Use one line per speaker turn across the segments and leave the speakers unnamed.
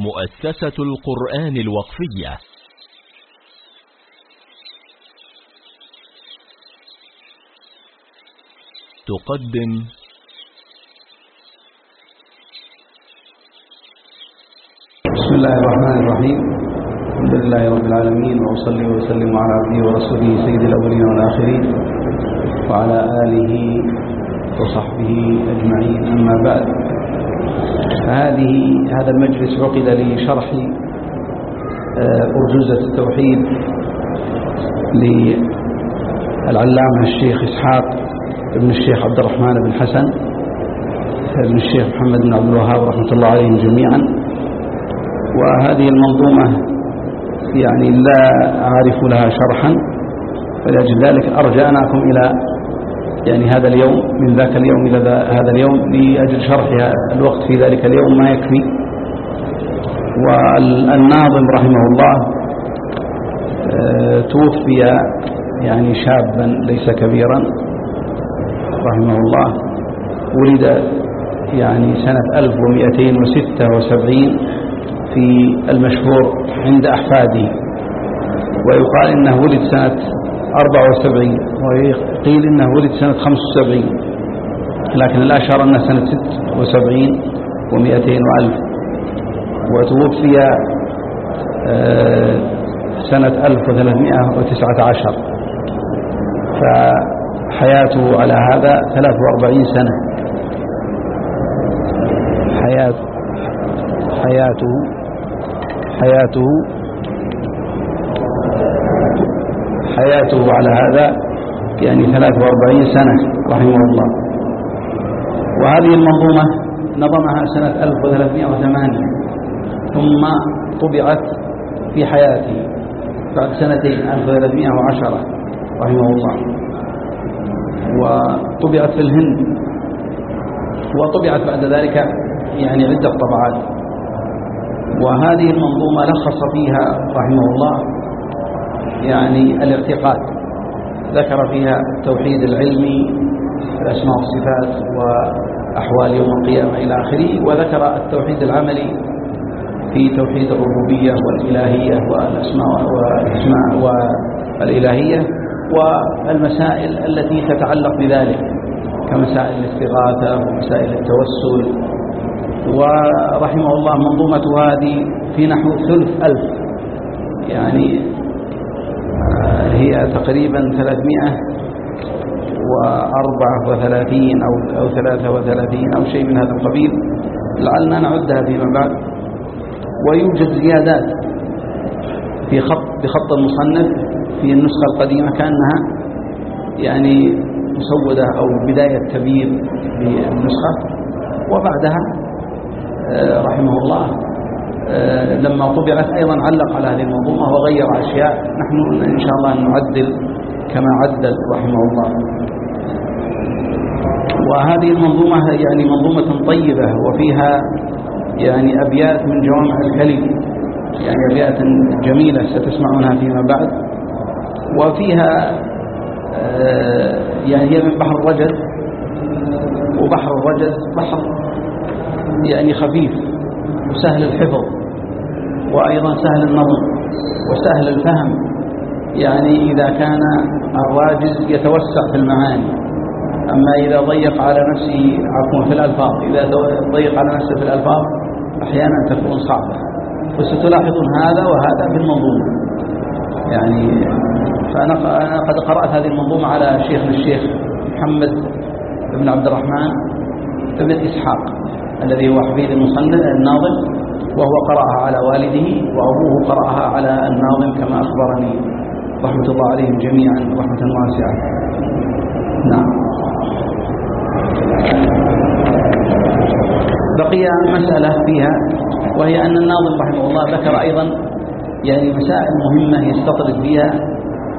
مؤسسة القرآن الوقفية. تقدم
بسم الله الرحمن الرحيم. الحمد لله رب العالمين وأصلي وسلم على عبده ورسوله سيد الأولين والآخرين وعلى آله وصحبه أجمعين. أما بعد فهذه هذا المجلس عقد لشرح أرجوزة التوحيد للعلامة الشيخ إسحاق ابن الشيخ عبد الرحمن بن حسن ابن الشيخ محمد بن عبد الوهاب رحمة الله عليهم جميعا. وهذه المنظومة يعني لا أعرف لها شرحا فلأجل ذلك أرجعناكم إلى يعني هذا اليوم من ذاك اليوم إلى هذا اليوم لأجل شرحها الوقت في ذلك اليوم ما يكفي. والناظم رحمه الله توفي يعني شابا ليس كبيرا رحمه الله. ولد يعني سنة 1276 في المشهور عند أحفاده. ويقال إنه ولد سنة 74 وقيل إنه ولد سنة 75 لكن الأشهر أنه سنة 76 و200 وألف. وتوفي سنة 1319 فحياته على هذا 43 سنة. حياة حياته حياته حياته على هذا يعني 43 سنة رحمه الله. وهذه المنظومة نظمها سنة 1308 ثم طبعت في حياته بعد سنتين 1310 رحمه الله. وطبعت في الهند وطبعت بعد ذلك يعني عدة طبعات. وهذه المنظومة لخص فيها رحمه الله يعني الاعتقاد ذكر فيها التوحيد العلمي الأسماء والصفات وأحوال يوم القيامة إلى آخره وذكر التوحيد العملي في توحيد الربوبية والإلهية والأسماء والأسماء والإلهية والمسائل التي تتعلق بذلك كمسائل الاستغاثة ومسائل التوسل. ورحمه الله منظومة هذه في نحو ثلث ألف يعني هي تقريبا 334 أو أو 33 أو شيء من هذا القبيل. لعلنا نعدها فيما بعد. ويوجد زيادات في خط بخط المصنف في النسخة القديمة كأنها يعني مسودة أو بداية تبيير للنسخة. وبعدها رحمه الله لما طبعت أيضا علق على هذه المنظومة وغير أشياء. نحن إن شاء الله نعدل كما عدل رحمه الله. وهذه المنظومة يعني منظومة طيبة وفيها يعني أبيات من جوامع الكلم. يعني أبيات جميلة ستسمعونها فيما بعد. وفيها يعني هي من بحر الرجل. وبحر الرجل بحر يعني خفيف وسهل الحفظ. وأيضا سهل النظم وسهل الفهم. يعني إذا كان الراجز يتوسع في المعاني. أما إذا ضيق على نفسه عفوا في الألفاظ إذا ضيق على نفسه في الألفاظ أحيانا تكون صعبة. وستلاحظون هذا وهذا في المنظومة. يعني فأنا قد قرأت هذه المنظومة على شيخنا الشيخ محمد بن عبد الرحمن بن إسحاق الذي هو حفيد المصنف الناظم. وهو قرأها على والده وأبوه قرأها على الناظم كما أخبرني. رحمة الله عليهم جميعا رحمة واسعة. نعم. بقي مسألة فيها وهي أن الناظم رحمه الله ذكر أيضا يعني مسائل مهمة يستطرد فيها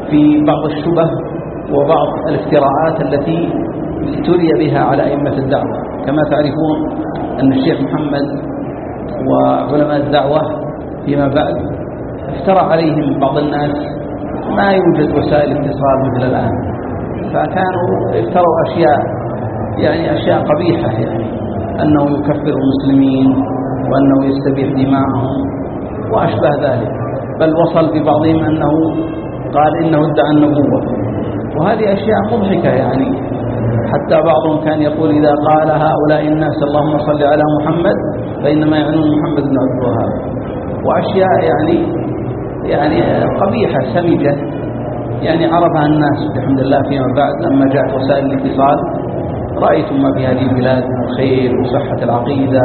في بعض الشبه وبعض الافتراءات التي ابتلي بها على أئمة الدعوة. كما تعرفون أن الشيخ محمد وعلماء الدعوة فيما بعد افترى عليهم بعض الناس ما يوجد وسائل اتصال مثل الآن. فكانوا افتروا أشياء يعني أشياء قبيحة يعني أنه يكفر المسلمين وأنه يستبيح دماءهم وأشبه ذلك. بل وصل في بعضهم أنه قال إنه ادعى النبوة. وهذه أشياء مضحكة يعني حتى بعضهم كان يقول إذا قال هؤلاء الناس اللهم صل على محمد فإنما يعنون محمد بن عبد الوهاب. وأشياء يعني يعني قبيحة سمجة. يعني عرفها الناس بحمد الله فيما بعد لما جاءت وسائل الاتصال. رأيتم ما في هذه البلاد من الخير وصحة العقيدة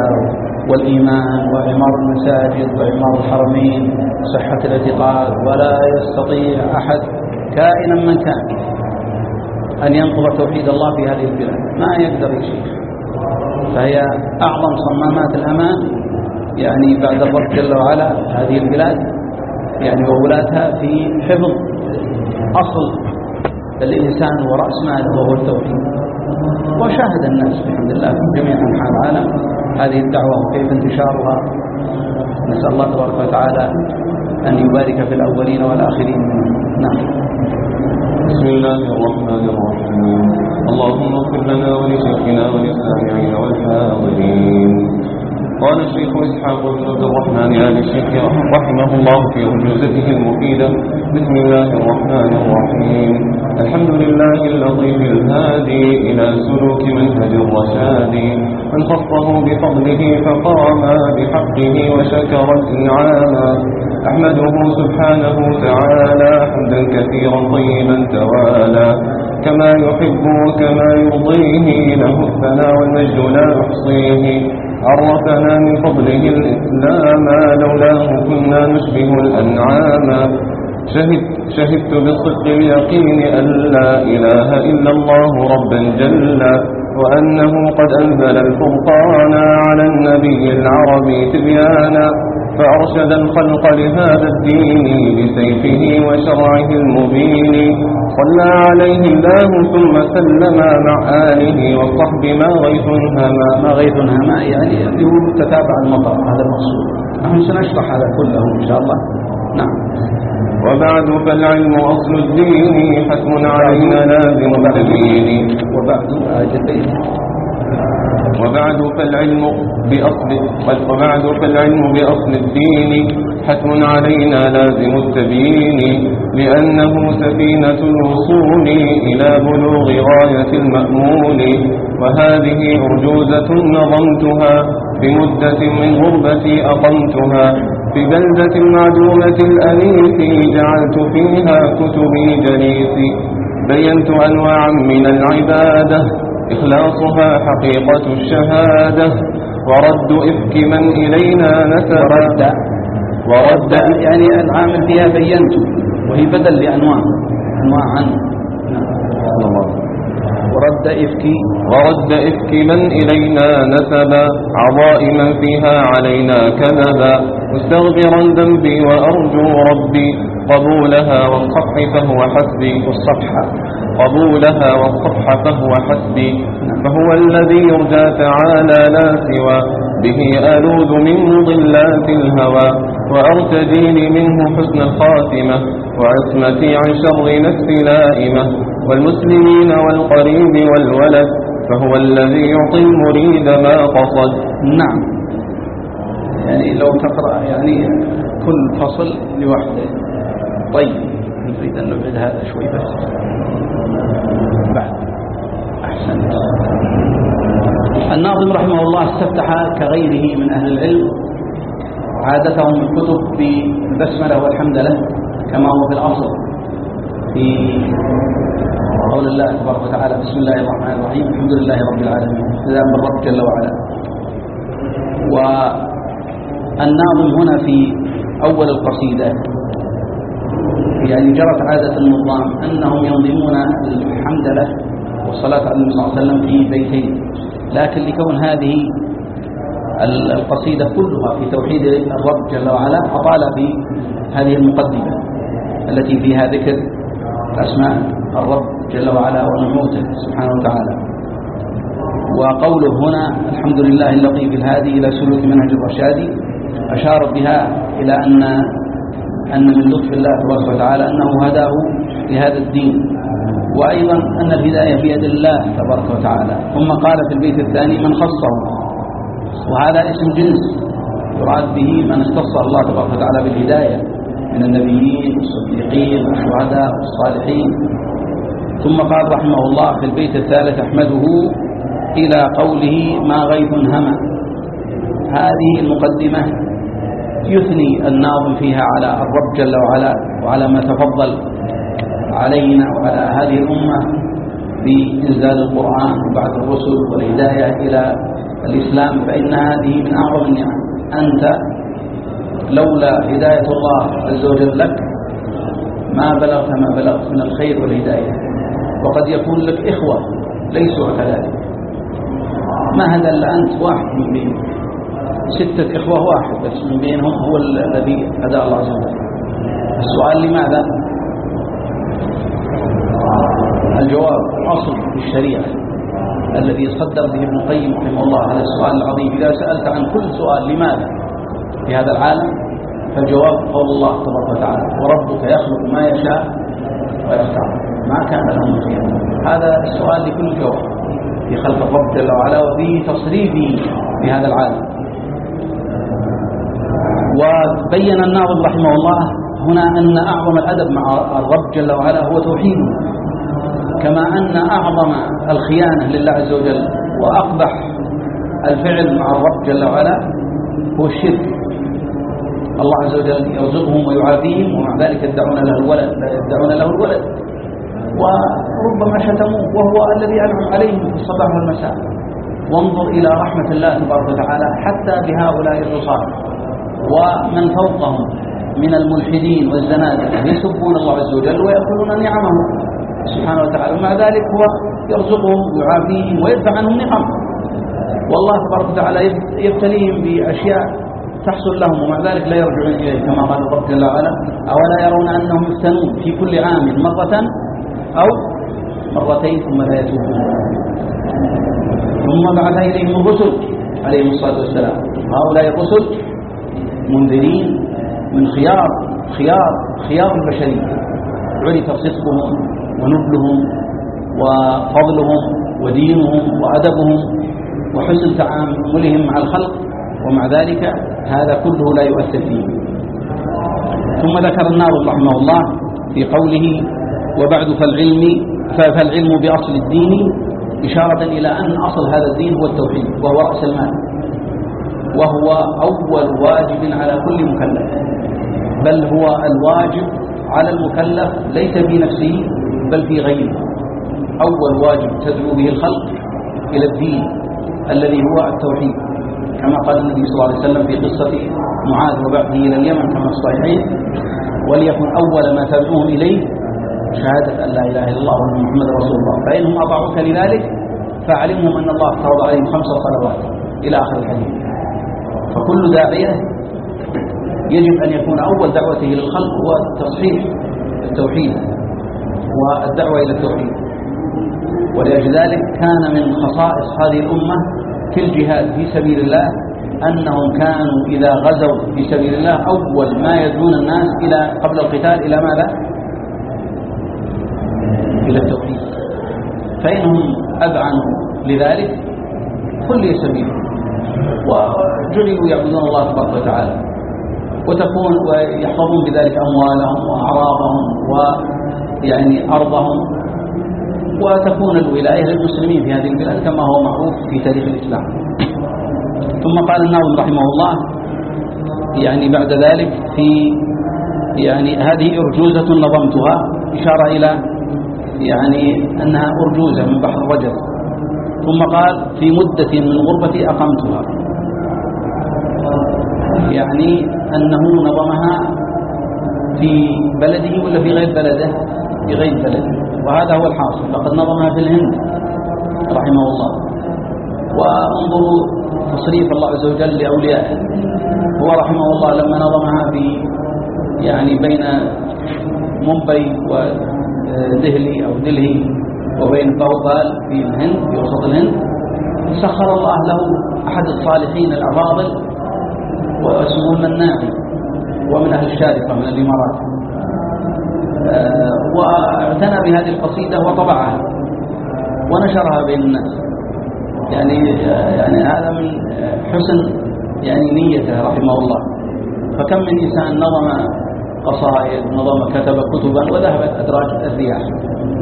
والإيمان وإعمار المساجد وإعمار الحرمين وصحة الاعتقاد. ولا يستطيع أحد كائنا من كان أن ينقض توحيد الله في هذه البلاد. ما يقدر يا شيخ فهي أعظم صمامات الأمان يعني بعد الرب جل وعلا هذه البلاد يعني وولاتها في حفظ أصل الإنسان ورأس ماله وهو التوحيد. وشاهد الناس بحمد الله في جميع أنحاء العالم. هذه الدعوة وكيف انتشارها؟ نسأل الله تبارك وتعالى أن يبارك في الأولين والآخرين. نعم.
بسم الله الرحمن الرحيم. اللهم اغفر لنا ولشيخنا وللسامعين والحاضرين. قال الشيخ إسحاق بن عبد الرحمن آل الشيخ رحمه الله في أجوزته المفيدة. بسم الله الرحمن الرحيم. الحمد لله اللطيف الهادي إلى سلوك منهج الرشاد. من خصه بفضله فقام بحقه وشكر الإنعام أحمده سبحانه تعالى حمدا كثيرا طيبا توالى كما يحب وكما يرضيه له الثناء والمجد لا نحصيه عرفنا من فضله الإسلام لولاه كنا نشبه الأنعام. شهد شهدت بالصدق اليقين أن لا إله إلا الله ربا جل وأنه قد أنزل الفرقان على النبي العربي تبيانا فأرشد الخلق لهذا الدين بسيفه وشرعه المبين. صلى عليه الله ثم سلم مع آله والصحب ما غيث هما.
ما غيث هما يعني يقول تتابع المطر هذا المقصود. نحن سنشرح هذا كله إن شاء الله. نعم.
وبعد فالعلم أصل الدين حتم علينا لازم الدين
وبعد. آيتين
وبعد فالعلم بأصل وبعد فالعلم بأصل الدين حتم علينا لازم التبيين. لأنه سفينة الوصول إلى بلوغ غاية المأمول وهذه أرجوزة نظمتها بمدة من غربتي أقمتها. في بلدة معدومة الأنيس جعلت فيها كتبي جليسي. بينت أنواعا من العبادة إخلاصها حقيقة الشهادة. ورد إفك من إلينا نسب
ورد. ورد. يعني العامل فيها بينت. وهي بدل لأنواع. أنواع عنه نعم. ورد إفكي
ورد إفك من إلينا نسبا عظائما فيها علينا كذبا. مستغفرا ذنبي وأرجو ربي قبولها والصفح فهو حسبي.
والصفح
قبولها والصفح فهو حسبي. فهو الذي يرجى تعالى لا سوى به ألوذ من مضلات الهوى. وأرتجي لي منه حسن الخاتمة وعصمتي عن شر نفسي لائمة. والمسلمين والقريب والولد فهو الذي يعطي المريد ما قصد.
نعم. يعني لو تقرأ يعني كل فصل لوحده. طيب نريد أن نبعد هذا شوي بس. بعد. أحسنت. الناظم رحمه الله استفتح كغيره من أهل العلم عادتهم الكتب بالبسملة والحمد له كما هو في الأصل. في قول الله تبارك وتعالى بسم الله الرحمن الرحيم الحمد لله رب العالمين. ابتداء بالرب جل وعلا. والناظم هنا في أول القصيدة. يعني جرت عادة النظام أنهم ينظمون الحمد له والصلاة على النبي صلى الله عليه وسلم في بيتين. لكن لكون هذه القصيدة كلها في توحيد الرب جل وعلا أطال في هذه المقدمة التي فيها ذكر أسماء الرب. جل وعلا ونعوته سبحانه وتعالى. وقوله هنا الحمد لله اللطيف الهادي إلى سلوك منهج الرشادي أشار بها إلى أن أن من لطف الله تبارك وتعالى أنه هداه لهذا الدين. وأيضا أن الهداية في يد الله تبارك وتعالى. ثم قال في البيت الثاني من خصه. وهذا اسم جنس يراد به من اختص الله تبارك وتعالى بالهداية من النبيين والصديقين والشهداء والصالحين ثم قال رحمه الله في البيت الثالث أحمده إلى قوله ما غيث هما. هذه المقدمة يثني الناظم فيها على الرب جل وعلا وعلى ما تفضل علينا وعلى هذه الأمة بإنزال القرآن وبعد الرسل والهداية إلى الإسلام. فإن هذه من أعظم النعم. أنت لولا هداية الله عز وجل لك ما بلغت ما بلغت من الخير والهداية. وقد يكون لك إخوة ليسوا كذلك. ما هذا إلا أنت واحد من بين ستة إخوة واحد بس من بينهم هو الذي هدى الله عز وجل. السؤال لماذا؟ الجواب أصل في الشريعة الذي صدر به ابن القيم رحمه الله هذا السؤال العظيم. إذا سألت عن كل سؤال لماذا؟ في هذا العالم فالجواب قول الله تبارك وتعالى وربك يخلق ما يشاء ويختار. ما كان لهم خيار هذا السؤال لكل جواب. في خلق الرب جل وعلا وفي تصريفه في هذا العالم. وبين الناظم رحمه الله هنا أن أعظم الأدب مع الرب جل وعلا هو توحيده. كما أن أعظم الخيانة لله عز وجل وأقبح الفعل مع الرب جل وعلا هو الشرك. الله عز وجل يرزقهم ويعافيهم ومع ذلك يدعون له الولد. لا يدعون له الولد. وربما شتموه وهو الذي أنعم عليهم في الصباح والمساء. وانظر إلى رحمة الله تبارك وتعالى حتى بهؤلاء الرصاد ومن فوقهم من الملحدين والزنادقة يسبون الله عز وجل ويأكلون نعمه سبحانه وتعالى ومع ذلك هو يرزقهم ويعافيهم ويدفع عنهم نعم والله تبارك وتعالى يبتليهم بأشياء تحصل لهم ومع ذلك لا يرجعون إليه كما قال الرب جل وعلا أولا يرون أنهم يفتنون في كل عام مرة أو مرتين ثم لا يتوبون ثم بعث إليهم الرسل عليهم الصلاة والسلام. هؤلاء الرسل منذرين من خيار خيار خيار البشرية عرف صدقهم ونبلهم وفضلهم ودينهم وأدبهم وحسن تعاملهم مع الخلق. ومع ذلك هذا كله لا يؤثر فيه. ثم ذكر النار رحمه الله في قوله وبعد فالعلم فالعلم بأصل الدين إشارة إلى أن أصل هذا الدين هو التوحيد وهو رأس المال. وهو أول واجب على كل مكلف. بل هو الواجب على المكلف ليس في نفسه بل في غيره. أول واجب تدعو به الخلق إلى الدين الذي هو التوحيد. كما قال النبي صلى الله عليه وسلم في قصة معاذ وبعثه إلى اليمن كما الصحيحين وليكن أول ما تدعوهم إليه شهادة أن لا إله إلا الله وأن محمد رسول الله. فإنهم أطاعوك لذلك فأعلمهم أن الله افترض عليهم خمس صلوات إلى آخر الحديث. فكل داعية يجب أن يكون أول دعوته للخلق هو تصحيح التوحيد والدعوة إلى التوحيد. ولأجل ذلك كان من خصائص هذه الأمة في الجهاد في سبيل الله أنهم كانوا إذا غزوا في سبيل الله أول ما يدعون الناس إلى قبل القتال إلى ماذا؟ إلى التوحيد. فإنهم أذعنوا لذلك كل سبيل وجعلوا يعبدون الله تبارك وتعالى. وتكون ويحفظون بذلك أموالهم وأعراضهم ويعني أرضهم. وتكون الولاية للمسلمين في هذه البلاد كما هو معروف في تاريخ الإسلام. ثم قال الناظم رحمه الله يعني بعد ذلك في يعني هذه أرجوزة نظمتها إشارة إلى يعني أنها أرجوزة من بحر الرجل ثم قال في مدة من غربتي أقمتها. يعني أنه نظمها في بلده ولا في غير بلده؟ في غير بلده. وهذا هو الحاصل. لقد نظمها في الهند. رحمه الله. وانظروا تصريف الله عز وجل لأوليائه. هو رحمه الله لما نظمها في يعني بين مومباي ودهلي أو دلهي وبين بوبال في الهند في وسط الهند. سخر الله له أحد الصالحين الأفاضل واسمه المناعي ومن أهل الشارقة من الإمارات. آه، واعتنى بهذه القصيدة وطبعها ونشرها بين الناس. يعني يعني هذا من حسن يعني نيته رحمه الله. فكم من إنسان نظم قصائد نظم كتب كتبا وذهبت أدراج الرياح.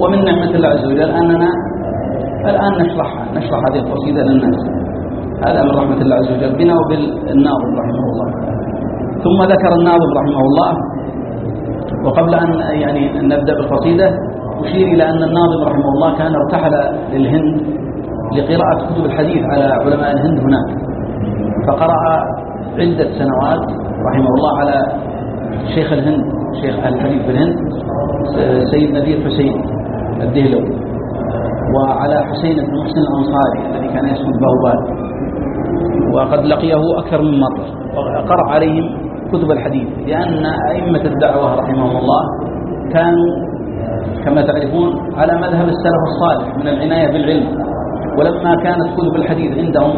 ومن نعمة الله عز وجل أننا الآن نشرحها نشرح هذه القصيدة للناس. هذا من رحمة الله عز وجل. بنا وبالناظم رحمه الله. ثم ذكر الناظم رحمه الله. وقبل أن يعني نبدأ بالقصيدة أشير إلى أن الناظم رحمه الله كان ارتحل للهند لقراءة كتب الحديث على علماء الهند هناك. فقرأ عدة سنوات رحمه الله على شيخ الهند شيخ الحديث في الهند سيد نذير حسين الدهلوي وعلى حسين بن محسن الأنصاري الذي كان اسمه البهبال وقد لقيه أكثر من مرة وقرأ عليهم كتب الحديث لأن أئمة الدعوة رحمهم الله كانوا كما تعرفون على مذهب السلف الصالح من العناية بالعلم. ولما كانت كتب الحديث عندهم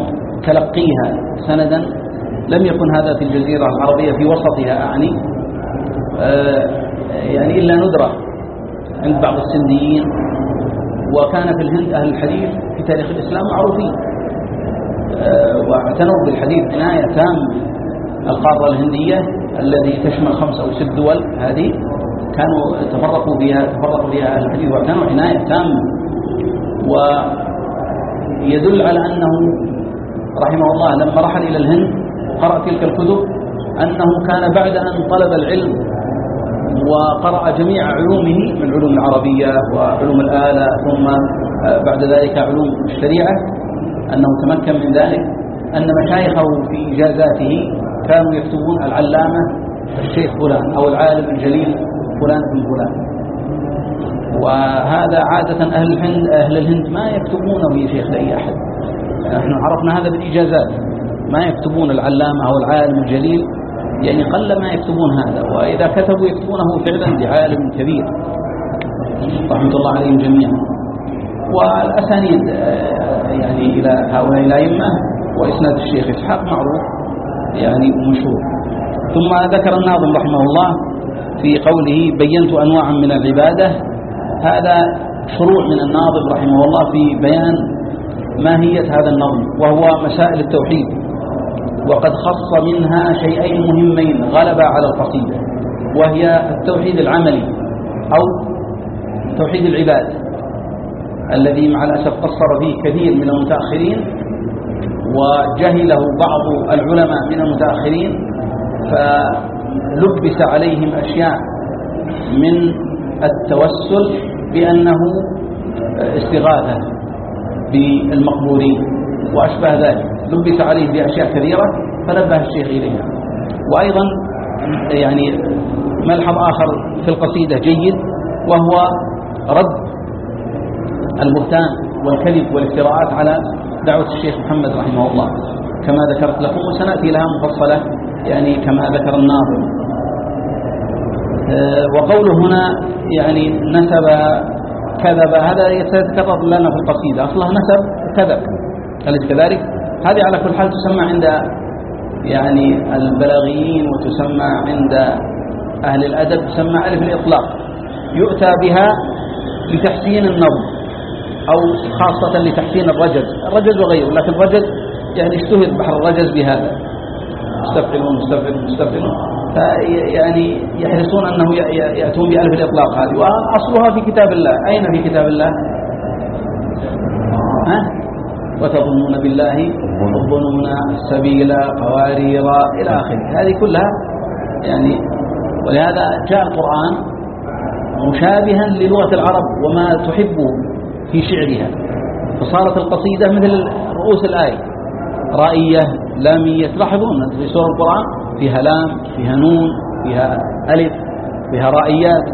تلقيها سندا لم يكن هذا في الجزيرة العربية في وسطها أعني آه، يعني إلا ندرة عند بعض السنديين وكان في الهند أهل الحديث في تاريخ الإسلام معروفين. آه، واعتنوا بالحديث عناية تامة القارة الهندية الذي تشمل خمس أو ست دول. هذه كانوا تفرقوا فيها تفرقوا فيها أهل الحديث واعتنوا عناية تامة ويدل على أنه رحمه الله لما رحل إلى الهند وقرأ تلك الكتب أنه كان بعد أن طلب العلم وقرأ جميع علومه من علوم العربية وعلوم الآلة ثم بعد ذلك علوم الشريعة. أنه تمكن من ذلك. أن مشايخه في إجازاته كانوا يكتبون العلامة الشيخ فلان أو العالم الجليل فلان بن فلان. وهذا عادة أهل الهند, أهل الهند ما يكتبونه يا شيخ لأي أحد. نحن عرفنا هذا بالإجازات. ما يكتبون العلامة أو العالم الجليل. يعني قل ما يكتبون هذا وإذا كتبوا يكتبونه فعلا لعالم كبير. رحمة الله عليهم جميعا. والأسانيد آه، يعني إلى هؤلاء الأئمة وإسناد الشيخ إسحاق معروف يعني مشهور. ثم ذكر الناظم رحمه الله في قوله بينت أنواعا من العبادة. هذا شروع من الناظم رحمه الله في بيان ماهية هذا النظم وهو مسائل التوحيد. وقد خص منها شيئين مهمين غلبا على القصيدة وهي التوحيد العملي أو توحيد العباد الذي مع الأسف قصر فيه كثير من المتأخرين وجهله بعض العلماء من المتأخرين فلبس عليهم أشياء من التوسل بأنه استغاثة بالمقبورين وأشبه ذلك. لبس عليه بأشياء كثيرة فنبه الشيخ إليها. وأيضا يعني ملحظ آخر في القصيدة جيد وهو رد البهتان والكذب والافتراءات على دعوة الشيخ محمد رحمه الله. كما ذكرت لكم وسنأتي لها مفصلة يعني كما ذكر الناظم. آه، وقوله هنا يعني نسب كذب هذا يتكرر لنا في القصيدة. أصلها نسب كذب أليس كذلك؟ هذه على كل حال تسمى عند يعني البلاغيين وتسمى عند أهل الأدب تسمى ألف الإطلاق. يؤتى بها لتحسين النظم أو خاصة لتحسين الرجز. الرجز وغيره لكن الرجز يعني اشتهر بحر الرجز بهذا. مستفعلون مستفعلون مستفعلون يعني يحرصون أنه يأتون بألف الإطلاق هذه. وأصلها في كتاب الله. أين في كتاب الله؟ وتظنون بالله الظنون سبيلا قواريرا إلى آخره. هذه كلها يعني ولهذا جاء القرآن مشابها للغة العرب وما تحبه في شعرها. فصارت القصيدة مثل رؤوس الآية. رائية لامية تلاحظون في سورة القرآن؟ فيها لام فيها نون فيها ألف فيها رائيات.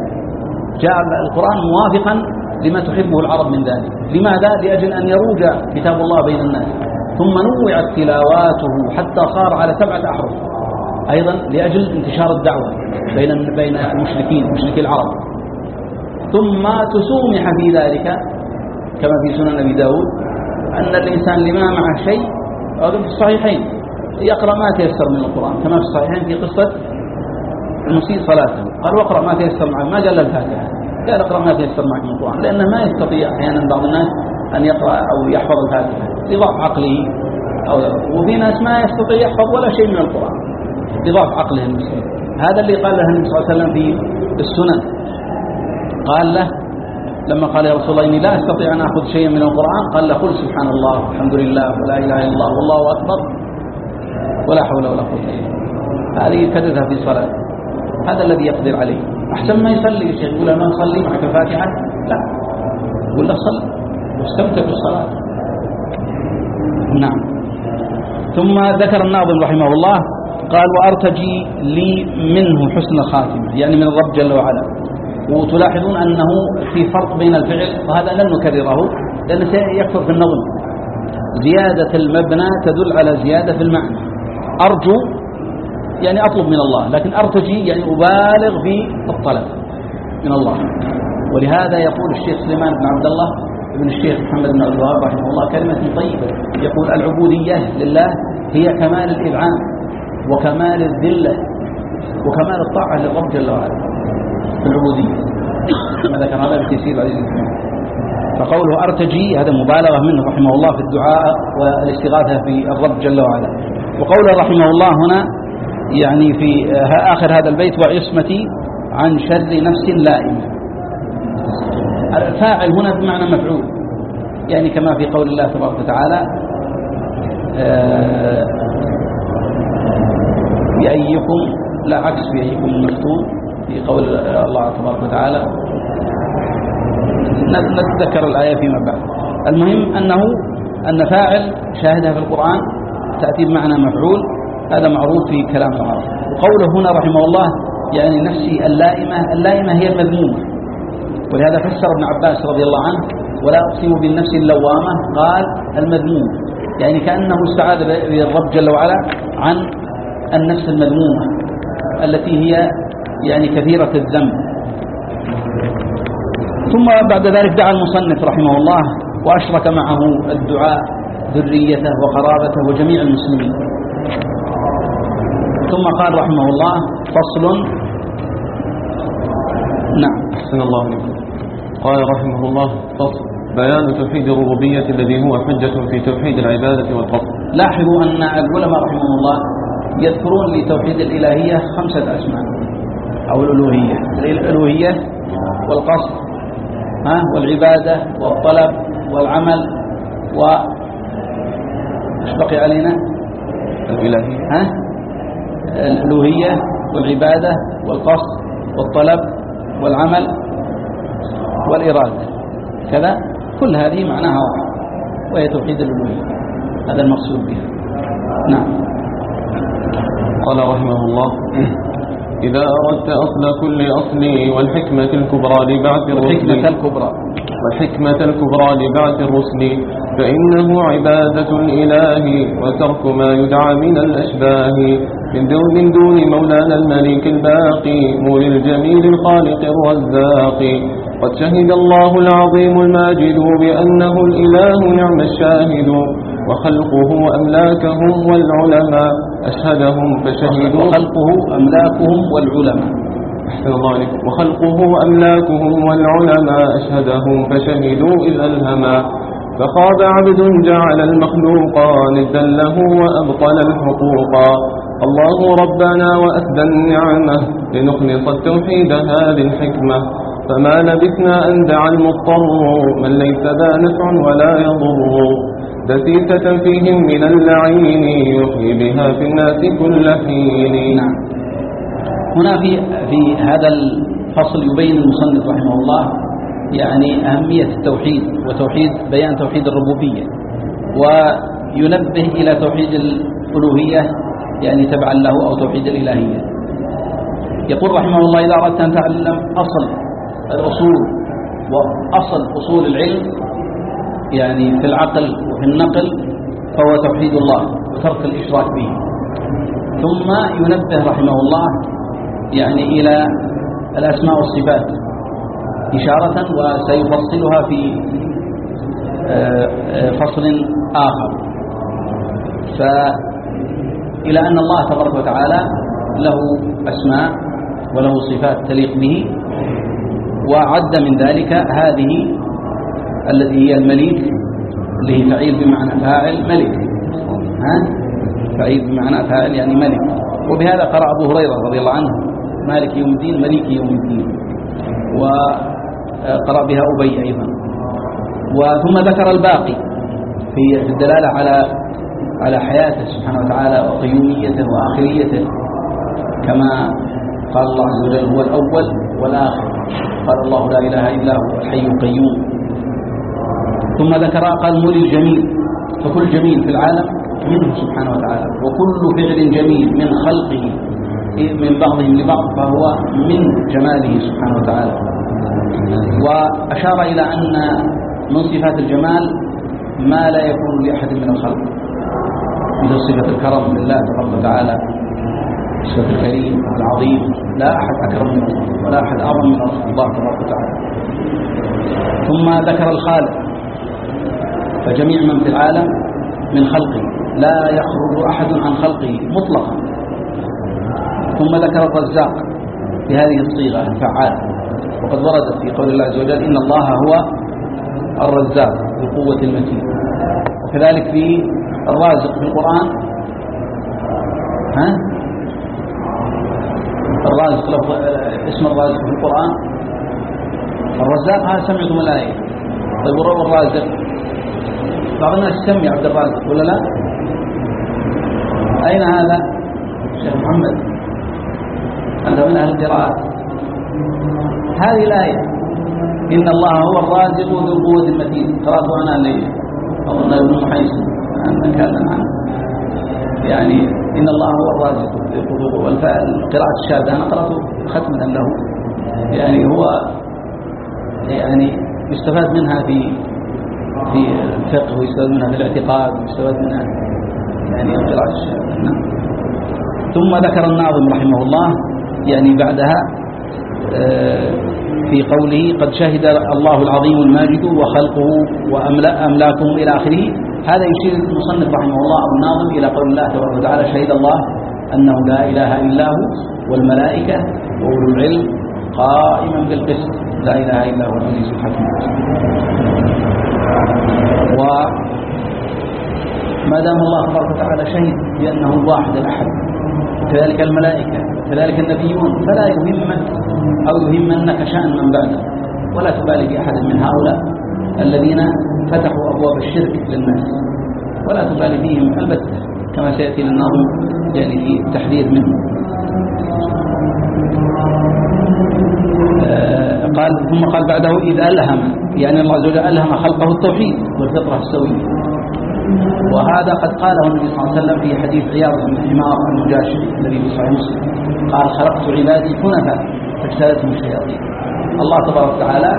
جاء القرآن موافقا لما تحبه العرب من ذلك. لماذا؟ لأجل أن يروج كتاب الله بين الناس. ثم نوعت تلاواته حتى صار على سبعة أحرف. أيضا لأجل انتشار الدعوة بين بين المشركين مشركي العرب. ثم تسومح في ذلك كما في سنن أبي داود أن الإنسان لما معه شيء في الصحيحين. يقرأ ما تيسر من القرآن كما في الصحيحين في قصة المسيء صلاته. قال واقرأ ما تيسر معك ما قال الفاتحة. قال اقرأ ما تيسر معك من القرآن لأنه ما يستطيع أحيانا بعض الناس أن يقرأ أو يحفظ الفاتحة لضعف عقله أو وفي ناس ما يستطيع يحفظ ولا شيء من القرآن بضعف عقله المسلم. هذا اللي قال له النبي صلى الله عليه وسلم في السنن. قال له لما قال يا رسول الله إني لا أستطيع أن أخذ شيئا من القرآن قال له قل سبحان الله والحمد لله ولا إله إلا الله والله أكبر ولا حول ولا قوة إلا بالله. هذه يكررها في صلاة. هذا الذي يقدر عليه. أحسن ما يصلي. الشيخ يقول أنا أصلي معك الفاتحة لا. يقول له صلي. واستمتع بالصلاة. نعم. ثم ذكر الناظم رحمه الله قال وأرتجي لي منه حسن الخاتمة يعني من الرب جل وعلا. وتلاحظون أنه في فرق بين الفعل وهذا لن نكرره لأنه سيكثر في النظم. زيادة المبنى تدل على زيادة في المعنى. أرجو يعني أطلب من الله لكن أرتجي يعني أبالغ في الطلب من الله. ولهذا يقول الشيخ سليمان بن عبد الله ابن الشيخ محمد بن عبد الوهاب رحمه الله كلمة طيبة. يقول العبودية لله هي كمال الإذعان وكمال الذلة وكمال الطاعة للرب جل وعلا. في العبودية. كما ذكر هذا في تيسير العزيز فقوله أرتجي هذا مبالغة منه رحمه الله في الدعاء والإستغاثة في الرب جل وعلا. وقوله رحمه الله هنا يعني في آخر هذا البيت وعصمتي عن شر نفس لائمة. الفاعل هنا بمعنى مفعول. يعني كما في قول الله تبارك وتعالى آه، بأيكم لا عكس بأيكم المفتون في قول الله تبارك وتعالى. نتذكر الآية فيما بعد. المهم أنه أن فاعل شاهدها في القرآن تأتي بمعنى مفعول. هذا معروف في كلام العرب. وقوله هنا رحمه الله يعني نفسي اللائمة اللائمة هي المذمومة. ولهذا فسر ابن عباس رضي الله عنه ولا أقسم بالنفس اللوامة. قال المذموم. يعني كأنه استعاذ بالرب جل وعلا عن النفس المذمومة التي هي يعني كثيرة الذنب. ثم بعد ذلك دعا المصنف رحمه الله وأشرك معه الدعاء ذريته وقرابته وجميع المسلمين. ثم قال رحمه الله فصل. نعم.
أحسن الله عليكم قال رحمه الله فصل. بيان توحيد الربوبية الذي هو حجة في توحيد العبادة والقصد.
لاحظوا أن العلماء رحمهم الله يذكرون لتوحيد الإلهية خمسة أسماء. أو الألوهية. الألوهية والقصد. ها؟ والعبادة والطلب والعمل و إيش بقي علينا؟
الإلهية.
ها؟ الألوهية والعبادة والقصد والطلب والعمل والإرادة. كذا كل هذه معناها واحد وهي توحيد الألوهية. هذا المقصود بها. نعم.
قال رحمه الله إذا أردت أصل كل أصل والحكمة الكبرى لبعث
والحكمة
الرسل
الكبرى.
والحكمة الكبرى لبعث الرسل. فإنه عبادة الإله وترك ما يدعى من الأشباه. من دون, من دون مولانا الملك الباقي مولي الجميل الخالق الرزاق. قد شهد الله العظيم الماجد بأنه الإله نعم الشاهد. وخلقه أملاكهم والعلماء أشهدهم فشهدوا.
وخلقه أملاكهم والعلماء.
أحسن الله وخلقه أملاكهم والعلماء أشهدهم فشهدوا إذ ألهما. فخاب عبد جعل المخلوقا ندا له وأبطل الحقوقا الله ربنا وأسدى النعمة لنخلص التوحيد هذه الحكمة. فما لبثنا أن دعا المضطر من ليس ذا نفع ولا يضر. دسيسة فيهم من اللعين يحيي بها في الناس كل حين.
نعم. هنا في في هذا الفصل يبين المصنف رحمه الله يعني أهمية التوحيد وتوحيد بيان توحيد الربوبية وينبه إلى توحيد الألوهية يعني تبعا له أو توحيد الإلهية. يقول رحمه الله إذا أردت أن تعلم أصل الأصول وأصل أصول العلم يعني في العقل وفي النقل فهو توحيد الله وترك الإشراك به. ثم ينبه رحمه الله يعني إلى الأسماء والصفات إشارة وسيفصلها في آه، آه، فصل آخر. فإلى أن الله تبارك وتعالى له أسماء وله صفات تليق به وعد من ذلك هذه التي هي المليك اللي هي فعيل بمعنى فاعل ملك. ها؟ سعيد بمعنى فاعل يعني ملك. وبهذا قرأ أبو هريرة رضي الله عنه مالك يوم الدين مليك يوم الدين. وقرأ بها أبي أيضا. وثم ذكر الباقي في الدلالة على على حياته سبحانه وتعالى وقيوميته وآخريته. كما قال الله عز وجل هو الأول والآخر. قال الله لا إله إلا هو الحي القيوم. ثم ذكر قال مولي الجميل. فكل جميل في العالم منه سبحانه وتعالى. وكل فعل جميل من خلقه من بعضهم لبعض فهو من جماله سبحانه وتعالى. وأشار إلى أن من صفات الجمال ما لا يكون لأحد من الخلق. مثل صفة الكرم لله تبارك وتعالى صفة الكريم والعظيم لا أحد أكرم من الله ولا أحد أعظم من الله تبارك وتعالى. ثم ذكر الخالق. فجميع من في العالم من خلقه. لا يخرج أحد عن خلقه مطلقا. ثم ذكر الرزاق بهذه الصيغة الفعال وقد وردت في قول الله عز وجل إن الله هو الرزاق بقوة المتين. وكذلك في الرازق في القرآن. ها؟ الرازق اسم الرازق في القرآن. الرزاق هذا سمعتم الآية طيب الرازق؟ بعض الناس يسمي عبد الرازق ولا لا؟ أين هذا؟ شيخ محمد. أنت من أهل القراءات هذه الآية. إن الله هو الرازق ذو القوة المتين. قرأت أنا لي أظن ابن محيص أن نتكلم عنه يعني إن الله هو الرازق ذو القوة والقراءة الشاذة أنا قرأت ختمة له. يعني هو يعني يستفاد منها في في الفقه ويستفاد منها في الاعتقاد ويستفاد منها يعني الشاذة نعم. ثم ذكر الناظم رحمه الله يعني بعدها في قوله قد شهد الله العظيم الماجد وخلقه وأملاكه إلى آخره. هذا يشير المصنف رحمه الله أو الناظم إلى قول الله تبارك وتعالى شهد الله أنه لا إله إلا هو والملائكة وأولو العلم قائما بالقسط. لا إله إلا هو العزيز الحكيم. وما دام الله تبارك وتعالى شهد بأنه الواحد الأحد وكذلك الملائكة وكذلك النبيون فلا يهمك أو يهمنك شأن من بعده. ولا تبالي بأحد من هؤلاء الذين فتحوا أبواب الشرك للناس. ولا تبالي بهم البتة كما سيأتي للناظم يعني في التحذير منه. آه قال ثم قال بعده إذا ألهم يعني الله عز وجل ألهم خلقه التوحيد والفطرة السوية. وهذا قد قاله النبي صلى الله عليه وسلم في حديث عياض بن حمار المجاشي الذي في صحيح مسلم. قال خلقت عبادي حنفاء فاجتالتهم الشياطين. الله تبارك وتعالى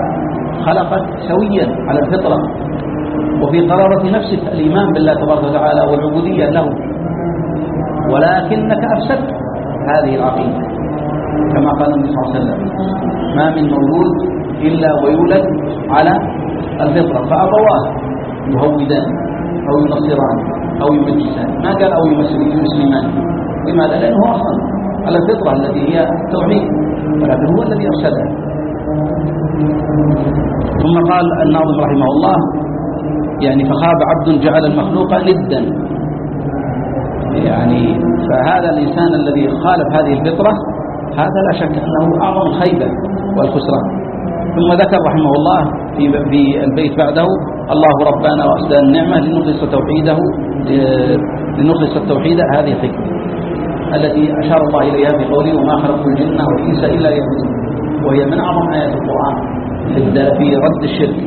خلقك سويا على الفطرة. وفي قرارة نفسك الإيمان بالله تبارك وتعالى والعبودية له. ولكنك أفسدت هذه العقيدة. كما قال النبي صلى الله عليه وسلم ما من مولود إلا ويولد على الفطرة فأبواه يهودان أو ينصران أو يمجسان ما قال أو يمسلمان لماذا؟ لأنه أصلا على الفطرة التي هي التوحيد ولكن هو الذي أرسلها ثم قال الناظم رحمه الله يعني فخاب عبد جعل المخلوق ندا. يعني فهذا الإنسان الذي خالف هذه الفطرة هذا لا شك أنه أعظم الخيبة والخسران. ثم ذكر رحمه الله في البيت بعده الله ربنا وأسدى النعمة لنخلص توحيده لنخلص التوحيد هذه الحكمة التي أشار الله إليها في قوله وما خلقت الجن والإنس إلا ليعبدون وهي من أعظم آيات القرآن في رد الشرك.